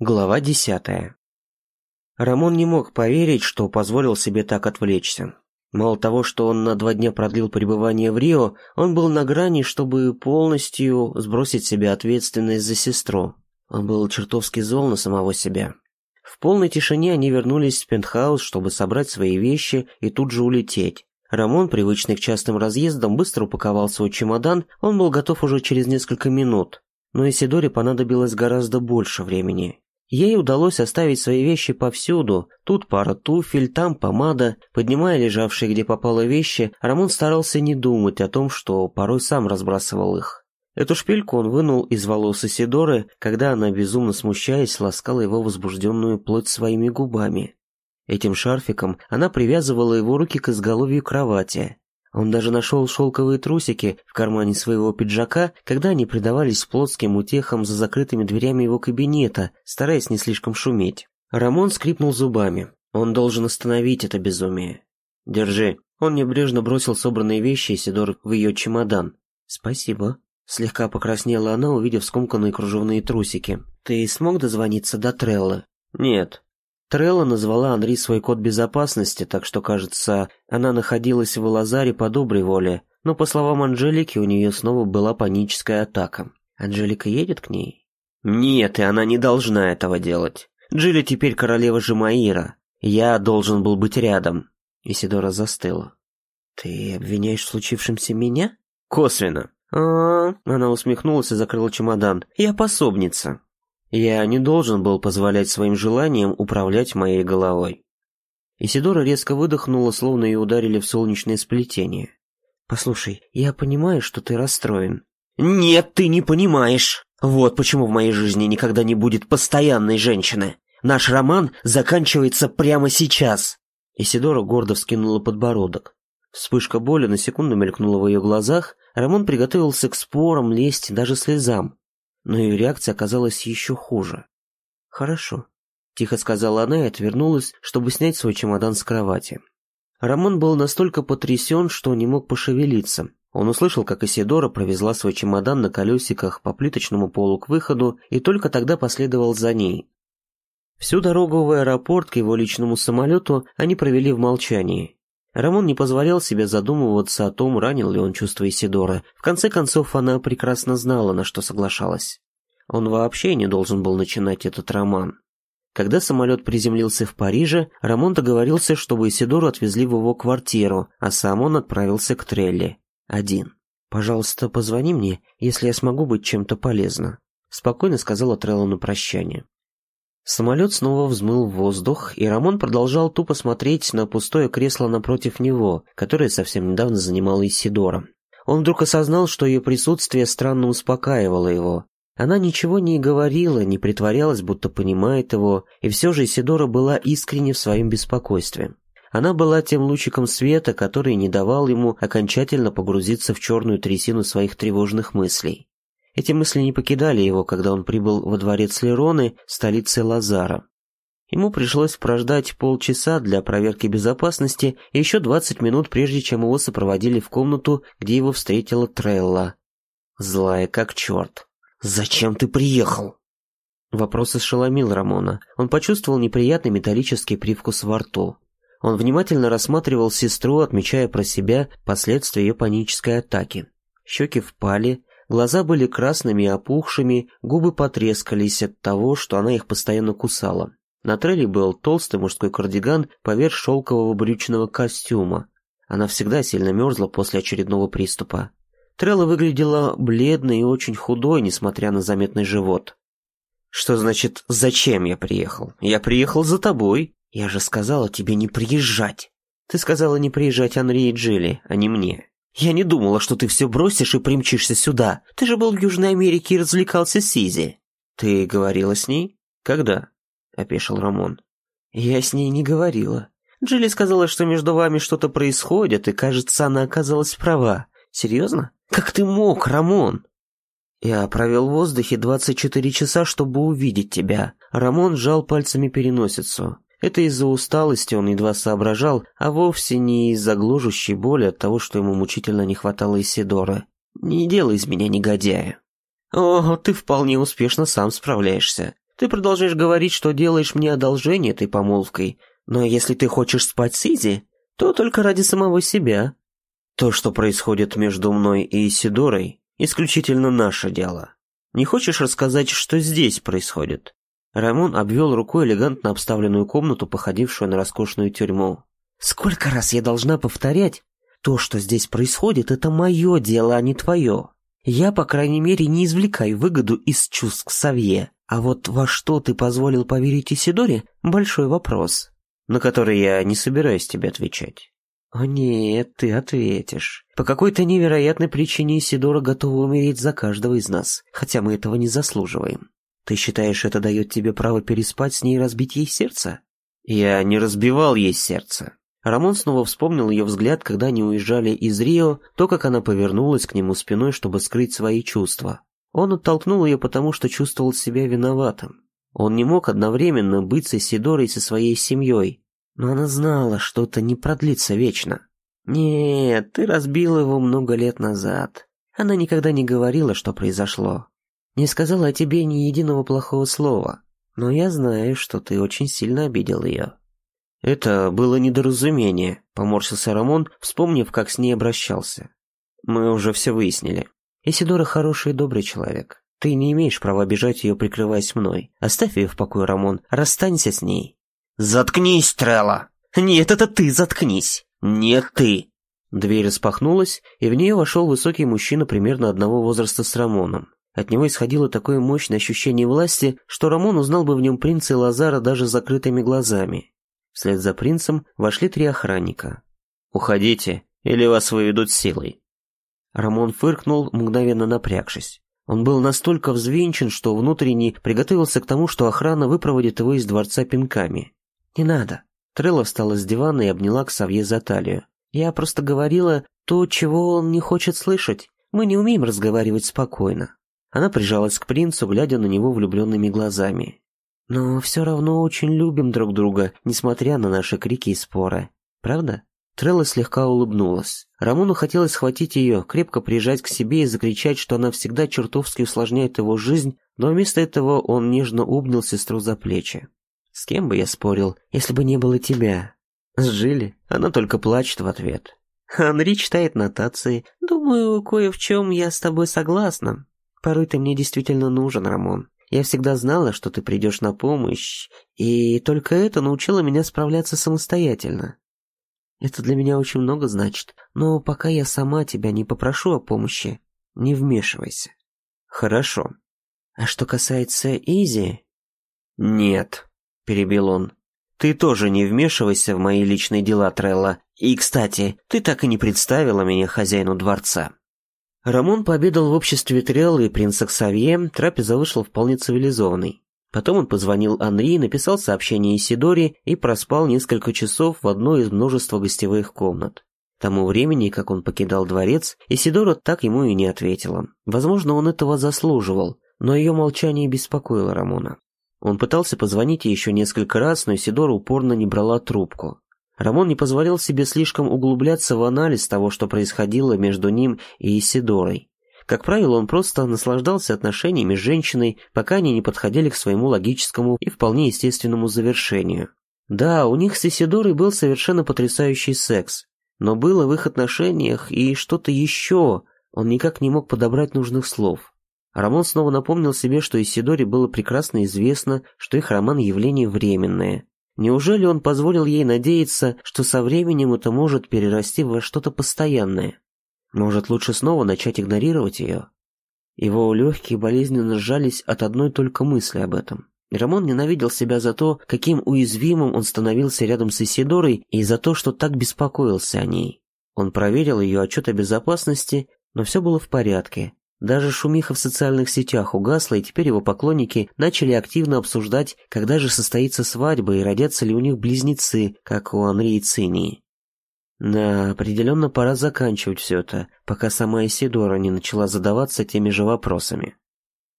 Глава десятая. Рамон не мог поверить, что позволил себе так отвлечься. Мало того, что он на два дня продлил пребывание в Рио, он был на грани, чтобы полностью сбросить себе ответственность за сестру. Он был чертовски зол на самого себя. В полной тишине они вернулись в пентхаус, чтобы собрать свои вещи и тут же улететь. Рамон, привычный к частым разъездам, быстро упаковал свой чемодан, он был готов уже через несколько минут. Но Исидоре понадобилось гораздо больше времени. Ей удалось оставить свои вещи повсюду. Тут пара туфель, там помада. Поднимая лежавшие где попало вещи, Рамон старался не думать о том, что порой сам разбрасывал их. Эту шпильку он вынул из волос Исидоры, когда она, безумно смущаясь, ласкала его возбужденную плоть своими губами. Этим шарфиком она привязывала его руки к изголовью кровати. Он даже нашел шелковые трусики в кармане своего пиджака, когда они предавались плотским утехам за закрытыми дверями его кабинета, стараясь не слишком шуметь. Рамон скрипнул зубами. Он должен остановить это безумие. «Держи». Он небрежно бросил собранные вещи Сидор в ее чемодан. «Спасибо». Слегка покраснела она, увидев скомканные кружевные трусики. «Ты смог дозвониться до Треллы?» «Нет», Трелла назвала Анри свой код безопасности, так что, кажется, она находилась в Лазаре по доброй воле, но, по словам Анжелики, у нее снова была паническая атака. Анжелика едет к ней? Нет, и она не должна этого делать. Джилли теперь королева Жемаира. Я должен был быть рядом. Исидора застыла. Ты обвиняешь в случившемся меня? Косвенно. А, -а, -а она усмехнулась и закрыла чемодан. Я пособница. Я не должен был позволять своим желаниям управлять моей головой. Исидора резко выдохнула, словно ее ударили в солнечное сплетение. «Послушай, я понимаю, что ты расстроен». «Нет, ты не понимаешь. Вот почему в моей жизни никогда не будет постоянной женщины. Наш роман заканчивается прямо сейчас». Исидора гордо вскинула подбородок. Вспышка боли на секунду мелькнула в ее глазах, Рамон приготовился к спорам, лести, даже слезам но ее реакция оказалась еще хуже. «Хорошо», — тихо сказала она и отвернулась, чтобы снять свой чемодан с кровати. Рамон был настолько потрясен, что не мог пошевелиться. Он услышал, как Исидора провезла свой чемодан на колесиках по плиточному полу к выходу и только тогда последовал за ней. Всю дорогу в аэропорт к его личному самолету они провели в молчании. Рамон не позволял себе задумываться о том, ранил ли он чувства Исидора. В конце концов, она прекрасно знала, на что соглашалась. Он вообще не должен был начинать этот роман. Когда самолет приземлился в Париже, Рамон договорился, чтобы Исидору отвезли в его квартиру, а сам он отправился к Трелли. Один. «Пожалуйста, позвони мне, если я смогу быть чем-то полезна», — спокойно сказала Трелла на прощание. Самолет снова взмыл в воздух, и Рамон продолжал тупо смотреть на пустое кресло напротив него, которое совсем недавно занимала Исидора. Он вдруг осознал, что ее присутствие странно успокаивало его. Она ничего не говорила, не притворялась, будто понимает его, и все же Исидора была искренне в своем беспокойстве. Она была тем лучиком света, который не давал ему окончательно погрузиться в черную трясину своих тревожных мыслей. Эти мысли не покидали его, когда он прибыл во дворец Лероны, столицы Лазара. Ему пришлось прождать полчаса для проверки безопасности и еще двадцать минут, прежде чем его сопроводили в комнату, где его встретила Трелла. Злая как черт. «Зачем ты приехал?» Вопрос ошеломил Рамона. Он почувствовал неприятный металлический привкус во рту. Он внимательно рассматривал сестру, отмечая про себя последствия ее панической атаки. Щеки впали, Глаза были красными и опухшими, губы потрескались от того, что она их постоянно кусала. На треле был толстый мужской кардиган поверх шелкового брючного костюма. Она всегда сильно мерзла после очередного приступа. Трелла выглядела бледной и очень худой, несмотря на заметный живот. «Что значит, зачем я приехал? Я приехал за тобой. Я же сказала тебе не приезжать. Ты сказала не приезжать Анри и Джилли, а не мне. «Я не думала, что ты все бросишь и примчишься сюда. Ты же был в Южной Америке и развлекался с Изи». «Ты говорила с ней? Когда?» — опешил Рамон. «Я с ней не говорила. Джилли сказала, что между вами что-то происходит, и, кажется, она оказалась права. Серьезно? Как ты мог, Рамон?» «Я провел в воздухе 24 часа, чтобы увидеть тебя». Рамон сжал пальцами переносицу. Это из-за усталости он едва соображал, а вовсе не из-за гложущей боли от того, что ему мучительно не хватало Исидора. «Не делай из меня негодяя». «О, ты вполне успешно сам справляешься. Ты продолжаешь говорить, что делаешь мне одолжение этой помолвкой, но если ты хочешь спать с Изи, то только ради самого себя. То, что происходит между мной и Исидорой, исключительно наше дело. Не хочешь рассказать, что здесь происходит?» Рамон обвел рукой элегантно обставленную комнату, походившую на роскошную тюрьму. «Сколько раз я должна повторять? То, что здесь происходит, это мое дело, а не твое. Я, по крайней мере, не извлекаю выгоду из чувств к Савье. А вот во что ты позволил поверить Исидоре – большой вопрос, на который я не собираюсь тебе отвечать». «О нет, ты ответишь. По какой-то невероятной причине Исидора готова умереть за каждого из нас, хотя мы этого не заслуживаем. Ты считаешь, это дает тебе право переспать с ней и разбить ей сердце?» «Я не разбивал ей сердце». Рамон снова вспомнил ее взгляд, когда они уезжали из Рио, то, как она повернулась к нему спиной, чтобы скрыть свои чувства. Он оттолкнул ее, потому что чувствовал себя виноватым. Он не мог одновременно быть с Исидорой и со своей семьей, но она знала, что это не продлится вечно. «Нет, ты разбил его много лет назад. Она никогда не говорила, что произошло. Не сказала о тебе ни единого плохого слова. Но я знаю, что ты очень сильно обидел ее». «Это было недоразумение», — поморщился Рамон, вспомнив, как с ней обращался. «Мы уже все выяснили. Исидора хороший и добрый человек. Ты не имеешь права обижать ее, прикрываясь мной. Оставь ее в покое, Рамон. Расстанься с ней. «Заткнись, Трелла!» «Нет, это ты заткнись!» «Нет, ты!» Дверь распахнулась, и в нее вошел высокий мужчина примерно одного возраста с Рамоном. От него исходило такое мощное ощущение власти, что Рамон узнал бы в нем принца и Лазара даже с закрытыми глазами. Вслед за принцем вошли три охранника. «Уходите, или вас выведут силой». Рамон фыркнул, мгновенно напрягшись. Он был настолько взвинчен, что внутренне приготовился к тому, что охрана выпроводит его из дворца пинками. «Не надо». Трелла встала с дивана и обняла Ксавье за талию. «Я просто говорила то, чего он не хочет слышать. Мы не умеем разговаривать спокойно». Она прижалась к принцу, глядя на него влюбленными глазами. «Но все равно очень любим друг друга, несмотря на наши крики и споры. Правда?» Трелла слегка улыбнулась. Рамону хотелось схватить ее, крепко прижать к себе и закричать, что она всегда чертовски усложняет его жизнь, но вместо этого он нежно обнял сестру за плечи. С кем бы я спорил, если бы не было тебя? С Джилли. Она только плачет в ответ. Анри читает нотации. Думаю, кое в чем я с тобой согласна. Порой ты мне действительно нужен, Рамон. Я всегда знала, что ты придешь на помощь, и только это научило меня справляться самостоятельно. Это для меня очень много значит, но пока я сама тебя не попрошу о помощи, не вмешивайся. Хорошо. А что касается Изи... Нет, перебил он. «Ты тоже не вмешивайся в мои личные дела, Трелла. И, кстати, ты так и не представила меня хозяину дворца». Рамон пообедал в обществе Треллы и принца Ксавье, трапеза вышла вполне цивилизованной. Потом он позвонил Анри, написал сообщение Исидоре и проспал несколько часов в одной из множества гостевых комнат. К тому времени, как он покидал дворец, Исидора так ему и не ответила. Возможно, он этого заслуживал, но ее молчание беспокоило Рамона. Он пытался позвонить ей еще несколько раз, но Исидора упорно не брала трубку. Рамон не позволял себе слишком углубляться в анализ того, что происходило между ним и Исидорой. Как правило, он просто наслаждался отношениями с женщиной, пока они не подходили к своему логическому и вполне естественному завершению. Да, у них с Исидорой был совершенно потрясающий секс, но было в их отношениях и что-то еще, он никак не мог подобрать нужных слов. Рамон снова напомнил себе, что Исидоре было прекрасно известно, что их роман – явление временное. Неужели он позволил ей надеяться, что со временем это может перерасти во что-то постоянное? Может, лучше снова начать игнорировать ее? Его легкие болезненно сжались от одной только мысли об этом. Рамон ненавидел себя за то, каким уязвимым он становился рядом с Исидорой и за то, что так беспокоился о ней. Он проверил ее отчет о безопасности, но все было в порядке. Даже шумиха в социальных сетях угасла, и теперь его поклонники начали активно обсуждать, когда же состоится свадьба и родятся ли у них близнецы, как у Анри и Цинии. Да, определенно пора заканчивать все это, пока сама Исидора не начала задаваться теми же вопросами.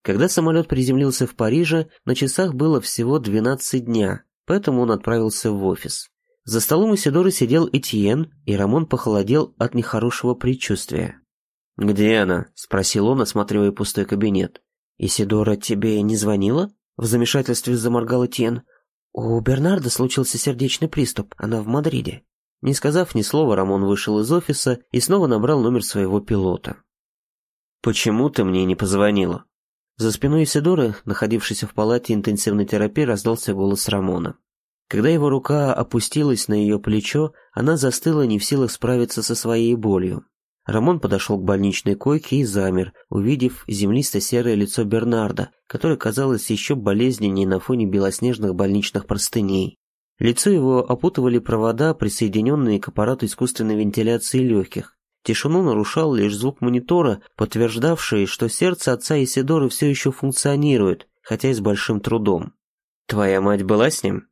Когда самолет приземлился в Париже, на часах было всего 12 дня, поэтому он отправился в офис. За столом Исидоры сидел Этьен, и Рамон похолодел от нехорошего предчувствия. «Где она?» – спросил он, осматривая пустой кабинет. «Исидора тебе не звонила?» В замешательстве заморгала Тен. У Бернарда случился сердечный приступ, она в Мадриде. Не сказав ни слова, Рамон вышел из офиса и снова набрал номер своего пилота. «Почему ты мне не позвонила?» За спиной Исидоры, находившейся в палате интенсивной терапии, раздался голос Рамона. Когда его рука опустилась на ее плечо, она застыла не в силах справиться со своей болью. Рамон подошел к больничной койке и замер, увидев землисто-серое лицо Бернарда, которое казалось еще болезненнее на фоне белоснежных больничных простыней. Лицо его опутывали провода, присоединенные к аппарату искусственной вентиляции легких. Тишину нарушал лишь звук монитора, подтверждавший, что сердце отца Исидоры все еще функционирует, хотя и с большим трудом. «Твоя мать была с ним?»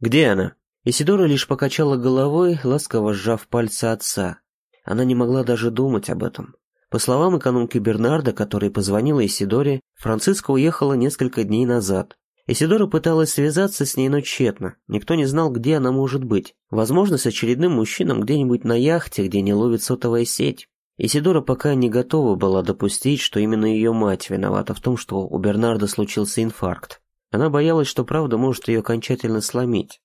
«Где она?» Исидора лишь покачала головой, ласково сжав пальцы отца. Она не могла даже думать об этом. По словам экономки Бернарда, которая позвонила Исидоре, Франциска уехала несколько дней назад. Исидора пыталась связаться с ней, но тщетно. Никто не знал, где она может быть. Возможно, с очередным мужчином где-нибудь на яхте, где не ловит сотовая сеть. Исидора пока не готова была допустить, что именно ее мать виновата в том, что у Бернарда случился инфаркт. Она боялась, что правда может ее окончательно сломить.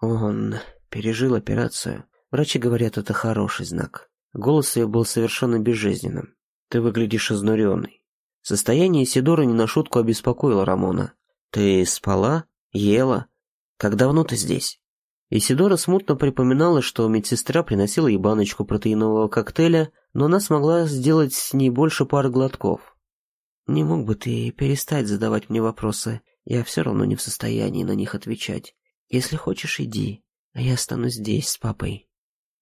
Он пережил операцию. Врачи говорят, это хороший знак. Голос ее был совершенно безжизненным. Ты выглядишь изнуренной. Состояние Сидора не на шутку обеспокоило Рамона. Ты спала? Ела? Как давно ты здесь? Исидора смутно припоминала, что медсестра приносила ей баночку протеинового коктейля, но она смогла сделать не больше пары глотков. «Не мог бы ты перестать задавать мне вопросы? Я все равно не в состоянии на них отвечать. Если хочешь, иди, а я останусь здесь с папой.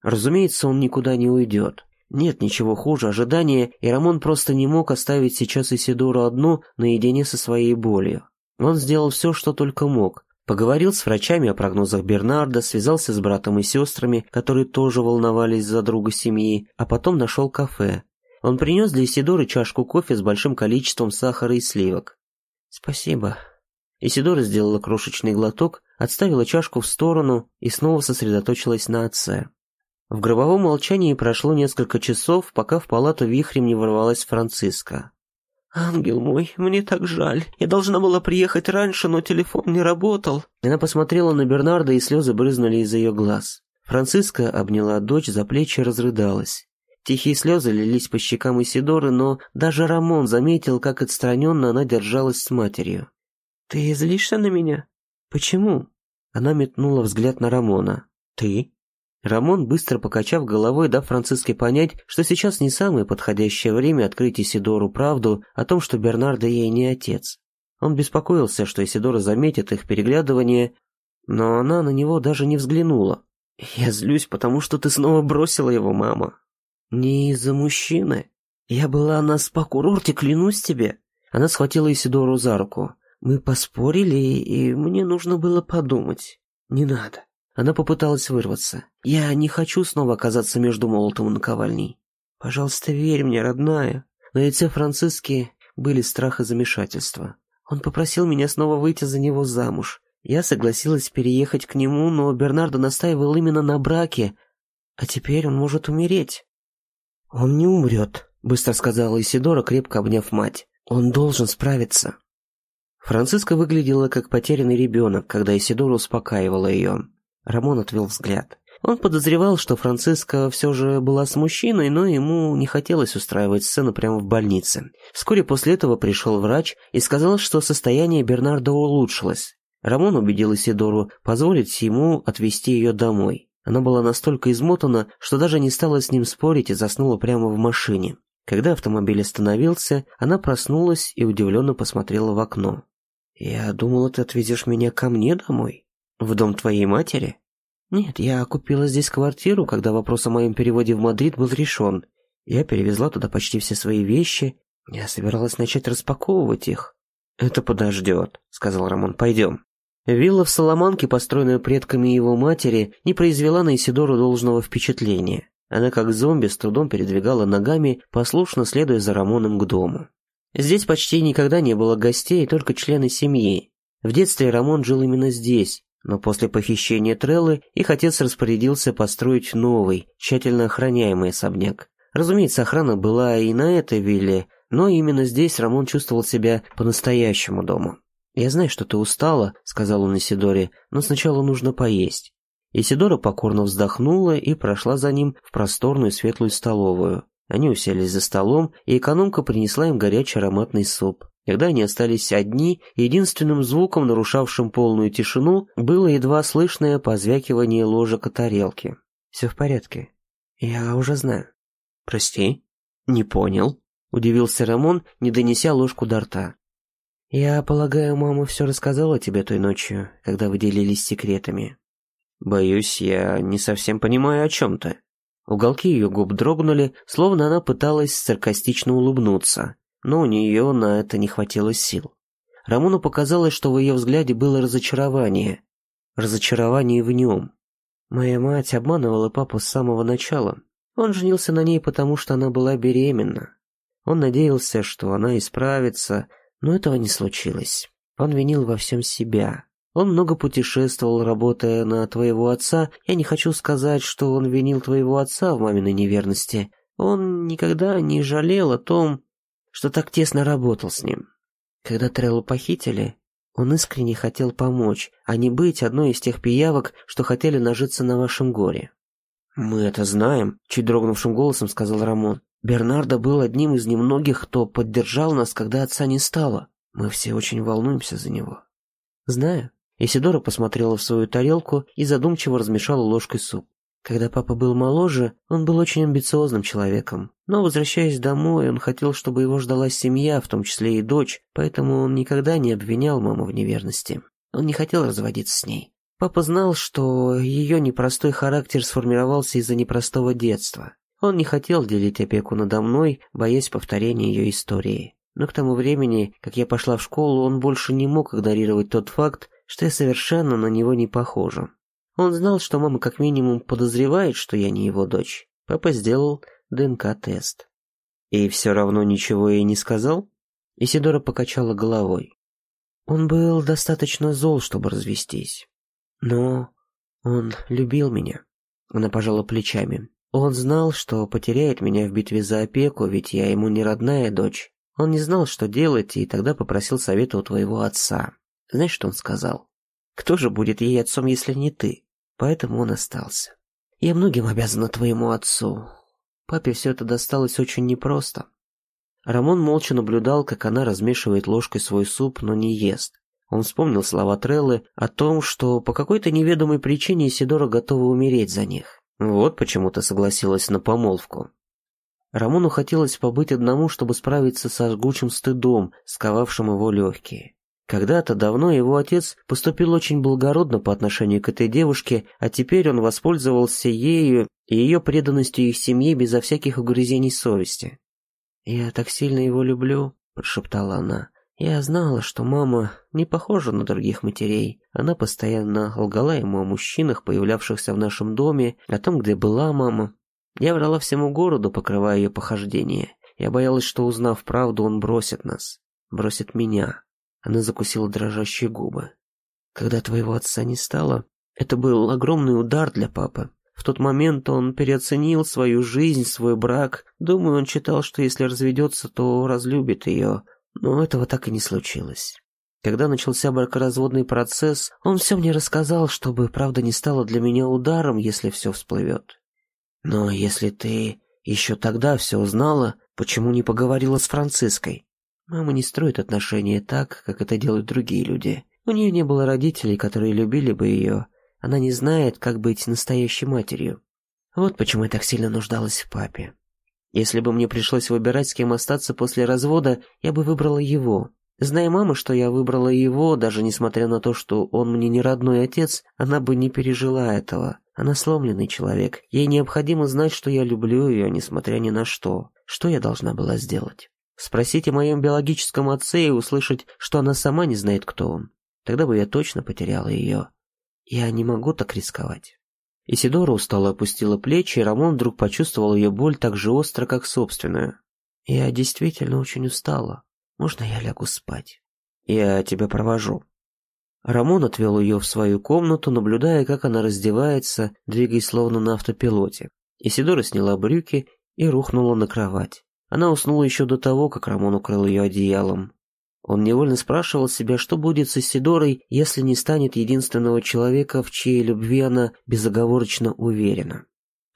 Разумеется, он никуда не уйдет. Нет ничего хуже ожидания, и Рамон просто не мог оставить сейчас Исидору одну наедине со своей болью. Он сделал все, что только мог. Поговорил с врачами о прогнозах Бернарда, связался с братом и сестрами, которые тоже волновались за друга семьи, а потом нашел кафе. Он принес для Исидоры чашку кофе с большим количеством сахара и сливок. «Спасибо», Исидора сделала крошечный глоток, отставила чашку в сторону и снова сосредоточилась на отце. В гробовом молчании прошло несколько часов, пока в палату вихрем не ворвалась Франциска. «Ангел мой, мне так жаль. Я должна была приехать раньше, но телефон не работал». Она посмотрела на Бернарда, и слезы брызнули из ее глаз. Франциска обняла дочь за плечи и разрыдалась. Тихие слезы лились по щекам Исидоры, но даже Рамон заметил, как отстраненно она держалась с матерью. «Ты злишься на меня? Почему?» Она метнула взгляд на Рамона. «Ты?» Рамон, быстро покачав головой, дав Франциске понять, что сейчас не самое подходящее время открыть Исидору правду о том, что Бернардо ей не отец. Он беспокоился, что Исидора заметит их переглядывание, но она на него даже не взглянула. «Я злюсь, потому что ты снова бросила его, мама». «Не из-за мужчины. Я была на спа-курорте, клянусь тебе». Она схватила Исидору за руку. Мы поспорили, и мне нужно было подумать. Не надо. Она попыталась вырваться. Я не хочу снова оказаться между молотом и наковальней. Пожалуйста, верь мне, родная. На лице Франциски были страх и замешательство. Он попросил меня снова выйти за него замуж. Я согласилась переехать к нему, но Бернардо настаивал именно на браке, а теперь он может умереть. «Он не умрет», — быстро сказала Исидора, крепко обняв мать. «Он должен справиться». Франциска выглядела как потерянный ребенок, когда Исидора успокаивала ее. Рамон отвел взгляд. Он подозревал, что Франциска все же была с мужчиной, но ему не хотелось устраивать сцену прямо в больнице. Вскоре после этого пришел врач и сказал, что состояние Бернарда улучшилось. Рамон убедил Исидору позволить ему отвезти ее домой. Она была настолько измотана, что даже не стала с ним спорить и заснула прямо в машине. Когда автомобиль остановился, она проснулась и удивленно посмотрела в окно. «Я думала, ты отвезешь меня ко мне домой? В дом твоей матери?» «Нет, я купила здесь квартиру, когда вопрос о моем переводе в Мадрид был решен. Я перевезла туда почти все свои вещи. Я собиралась начать распаковывать их». «Это подождет», — сказал Рамон. «Пойдем». Вилла в Соломанке, построенная предками его матери, не произвела на Исидору должного впечатления. Она как зомби с трудом передвигала ногами, послушно следуя за Рамоном к дому. Здесь почти никогда не было гостей, только члены семьи. В детстве Рамон жил именно здесь, но после похищения Треллы их отец распорядился построить новый, тщательно охраняемый особняк. Разумеется, охрана была и на этой вилле, но именно здесь Рамон чувствовал себя по-настоящему дома. «Я знаю, что ты устала», — сказал он Исидоре, — «но сначала нужно поесть». Исидора покорно вздохнула и прошла за ним в просторную светлую столовую. Они уселись за столом, и экономка принесла им горячий ароматный суп. Когда они остались одни, единственным звуком, нарушавшим полную тишину, было едва слышное позвякивание ложек о тарелке. «Все в порядке. Я уже знаю». «Прости?» «Не понял», — удивился Рамон, не донеся ложку до рта. «Я полагаю, мама все рассказала тебе той ночью, когда вы делились секретами». «Боюсь, я не совсем понимаю, о чем ты». Уголки ее губ дрогнули, словно она пыталась саркастично улыбнуться, но у нее на это не хватило сил. Рамону показалось, что в ее взгляде было разочарование. Разочарование в нем. Моя мать обманывала папу с самого начала. Он женился на ней, потому что она была беременна. Он надеялся, что она исправится, но этого не случилось. Он винил во всем себя. Он много путешествовал, работая на твоего отца. Я не хочу сказать, что он винил твоего отца в маминой неверности. Он никогда не жалел о том, что так тесно работал с ним. Когда Треллу похитили, он искренне хотел помочь, а не быть одной из тех пиявок, что хотели нажиться на вашем горе. «Мы это знаем», — чуть дрогнувшим голосом сказал Рамон. «Бернардо был одним из немногих, кто поддержал нас, когда отца не стало. Мы все очень волнуемся за него». «Знаю». Исидора посмотрела в свою тарелку и задумчиво размешала ложкой суп. Когда папа был моложе, он был очень амбициозным человеком. Но, возвращаясь домой, он хотел, чтобы его ждала семья, в том числе и дочь, поэтому он никогда не обвинял маму в неверности. Он не хотел разводиться с ней. Папа знал, что ее непростой характер сформировался из-за непростого детства. Он не хотел делить опеку надо мной, боясь повторения ее истории. Но к тому времени, как я пошла в школу, он больше не мог игнорировать тот факт, что я совершенно на него не похожа. Он знал, что мама как минимум подозревает, что я не его дочь. Папа сделал ДНК-тест. И все равно ничего ей не сказал? Исидора покачала головой. Он был достаточно зол, чтобы развестись. Но он любил меня. Она пожала плечами. Он знал, что потеряет меня в битве за опеку, ведь я ему не родная дочь. Он не знал, что делать, и тогда попросил совета у твоего отца. Знаешь, что он сказал? Кто же будет ей отцом, если не ты? Поэтому он остался. Я многим обязана твоему отцу. Папе все это досталось очень непросто. Рамон молча наблюдал, как она размешивает ложкой свой суп, но не ест. Он вспомнил слова Треллы о том, что по какой-то неведомой причине Сидора готова умереть за них. Вот почему-то согласилась на помолвку. Рамону хотелось побыть одному, чтобы справиться со жгучим стыдом, сковавшим его легкие. Когда-то давно его отец поступил очень благородно по отношению к этой девушке, а теперь он воспользовался ею и ее преданностью их семье безо всяких угрызений совести. «Я так сильно его люблю», — прошептала она. «Я знала, что мама не похожа на других матерей. Она постоянно лгала ему о мужчинах, появлявшихся в нашем доме, о том, где была мама. Я врала всему городу, покрывая ее похождения. Я боялась, что, узнав правду, он бросит нас. Бросит меня. Она закусила дрожащие губы. Когда твоего отца не стало, это был огромный удар для папы. В тот момент он переоценил свою жизнь, свой брак. Думаю, он считал, что если разведется, то разлюбит ее. Но этого так и не случилось. Когда начался бракоразводный процесс, он все мне рассказал, чтобы правда не стала для меня ударом, если все всплывет. Но если ты еще тогда все узнала, почему не поговорила с Франциской? Мама не строит отношения так, как это делают другие люди. У нее не было родителей, которые любили бы ее. Она не знает, как быть настоящей матерью. Вот почему я так сильно нуждалась в папе. Если бы мне пришлось выбирать, с кем остаться после развода, я бы выбрала его. Зная мама, что я выбрала его, даже несмотря на то, что он мне не родной отец, она бы не пережила этого. Она сломленный человек. Ей необходимо знать, что я люблю ее, несмотря ни на что. Что я должна была сделать? Спросить о моем биологическом отце и услышать, что она сама не знает, кто он. Тогда бы я точно потеряла ее. Я не могу так рисковать. Исидора устало опустила плечи, и Рамон вдруг почувствовал ее боль так же остро, как собственную. «Я действительно очень устала. Можно я лягу спать?» «Я тебя провожу». Рамон отвел ее в свою комнату, наблюдая, как она раздевается, двигаясь словно на автопилоте. Исидора сняла брюки и рухнула на кровать. Она уснула еще до того, как Рамон укрыл ее одеялом. Он невольно спрашивал себя, что будет с Исидорой, если не станет единственного человека, в чьей любви она безоговорочно уверена.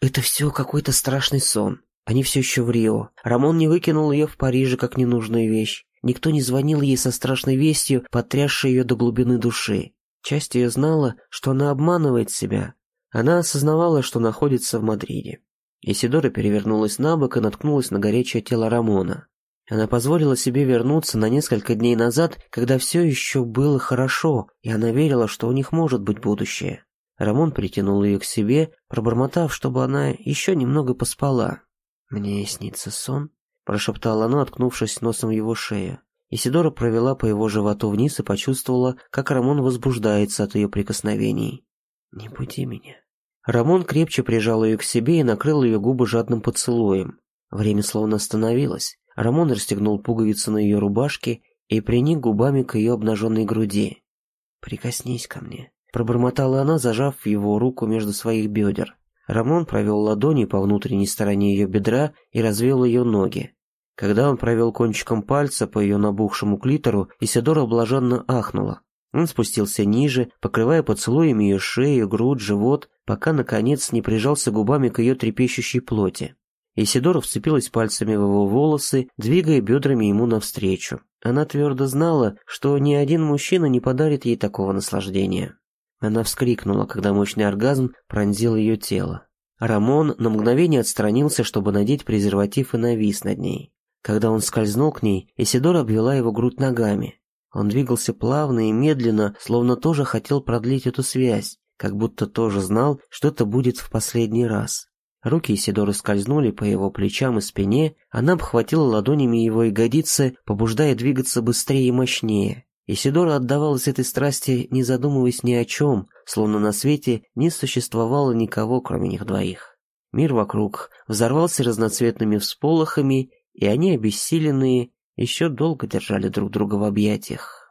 Это все какой-то страшный сон. Они все еще в Рио. Рамон не выкинул ее в Париже как ненужную вещь. Никто не звонил ей со страшной вестью, потрясшей ее до глубины души. Часть ее знала, что она обманывает себя. Она осознавала, что находится в Мадриде. Исидора перевернулась на бок и наткнулась на горячее тело Рамона. Она позволила себе вернуться на несколько дней назад, когда все еще было хорошо, и она верила, что у них может быть будущее. Рамон притянул ее к себе, пробормотав, чтобы она еще немного поспала. «Мне снится сон», — прошептала она, откнувшись носом в его шею. Исидора провела по его животу вниз и почувствовала, как Рамон возбуждается от ее прикосновений. «Не буди меня». Рамон крепче прижал ее к себе и накрыл ее губы жадным поцелуем. Время словно остановилось. Рамон расстегнул пуговицы на ее рубашке и приник губами к ее обнаженной груди. «Прикоснись ко мне», — пробормотала она, зажав его руку между своих бедер. Рамон провел ладони по внутренней стороне ее бедра и развел ее ноги. Когда он провел кончиком пальца по ее набухшему клитору, Исидора блаженно ахнула. Он спустился ниже, покрывая поцелуями ее шею, грудь, живот, пока, наконец, не прижался губами к ее трепещущей плоти. Исидора вцепилась пальцами в его волосы, двигая бедрами ему навстречу. Она твердо знала, что ни один мужчина не подарит ей такого наслаждения. Она вскрикнула, когда мощный оргазм пронзил ее тело. Рамон на мгновение отстранился, чтобы надеть презерватив и навис над ней. Когда он скользнул к ней, Исидора обвела его грудь ногами. Он двигался плавно и медленно, словно тоже хотел продлить эту связь, как будто тоже знал, что это будет в последний раз. Руки Исидоры скользнули по его плечам и спине, она обхватила ладонями его ягодицы, побуждая двигаться быстрее и мощнее. Исидора отдавалась этой страсти, не задумываясь ни о чем, словно на свете не существовало никого, кроме них двоих. Мир вокруг взорвался разноцветными всполохами, и они, обессиленные, еще долго держали друг друга в объятиях.